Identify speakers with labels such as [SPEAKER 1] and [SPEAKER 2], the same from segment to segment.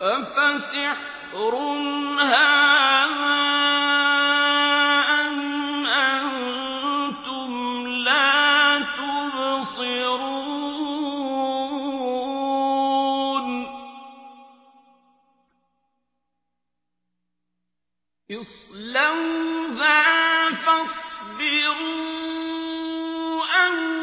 [SPEAKER 1] أَفَسِحْرٌ هَٰذَا أَمْ أَنتُمْ لَا تُبْصِرُونَ اصْلَوْهَا فَاصْبِرُوا أَوْ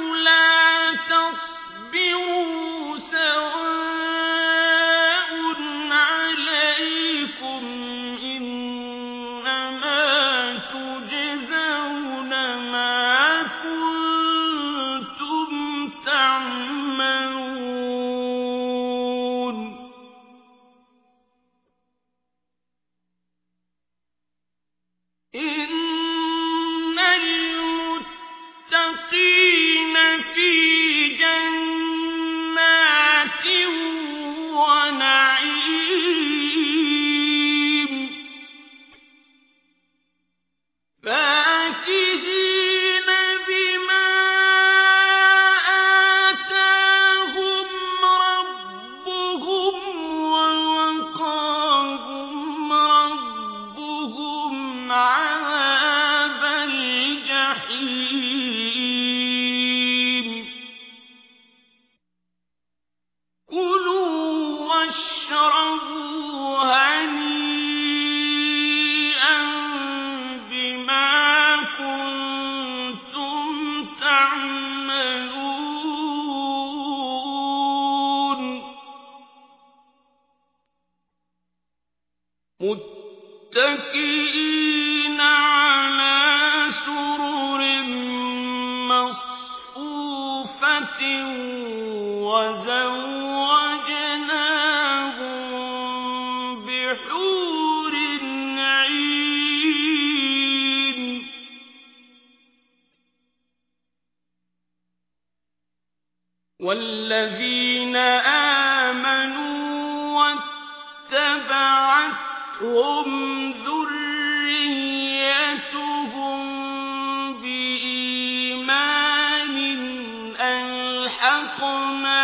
[SPEAKER 1] متكئين على سرر مصفوفة وزوجناهم بحور والذين آمنوا واتبعتهم خلقنا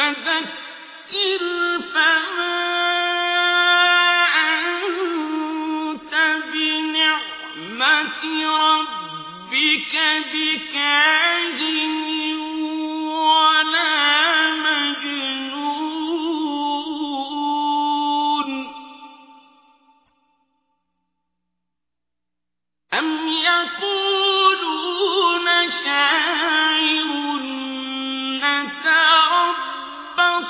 [SPEAKER 1] فذكر فما أنت بنعمة ربك بكاهن ولا مجنون. أم يقولون